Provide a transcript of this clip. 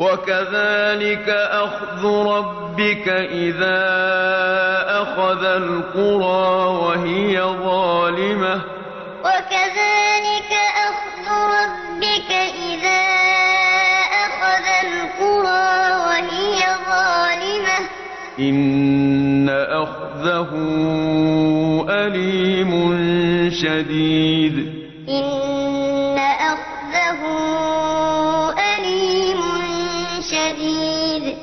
وَكَذَٰلِكَ أَخْذُ رَبِّكَ إِذَا أَخَذَ الْقُرَىٰ وَهِيَ ظَالِمَةٌ ۚ إِنَّ أَخْذَهُ أَلِيمٌ شَدِيدٌ وَكَذَٰلِكَ أَخْذُ رَبِّكَ إِذَا أَخَذَ الْقُرَىٰ وَهِيَ ظَالِمَةٌ ۚ إِنَّ أَخْذَهُ أَلِيمٌ شَدِيدٌ. مزيد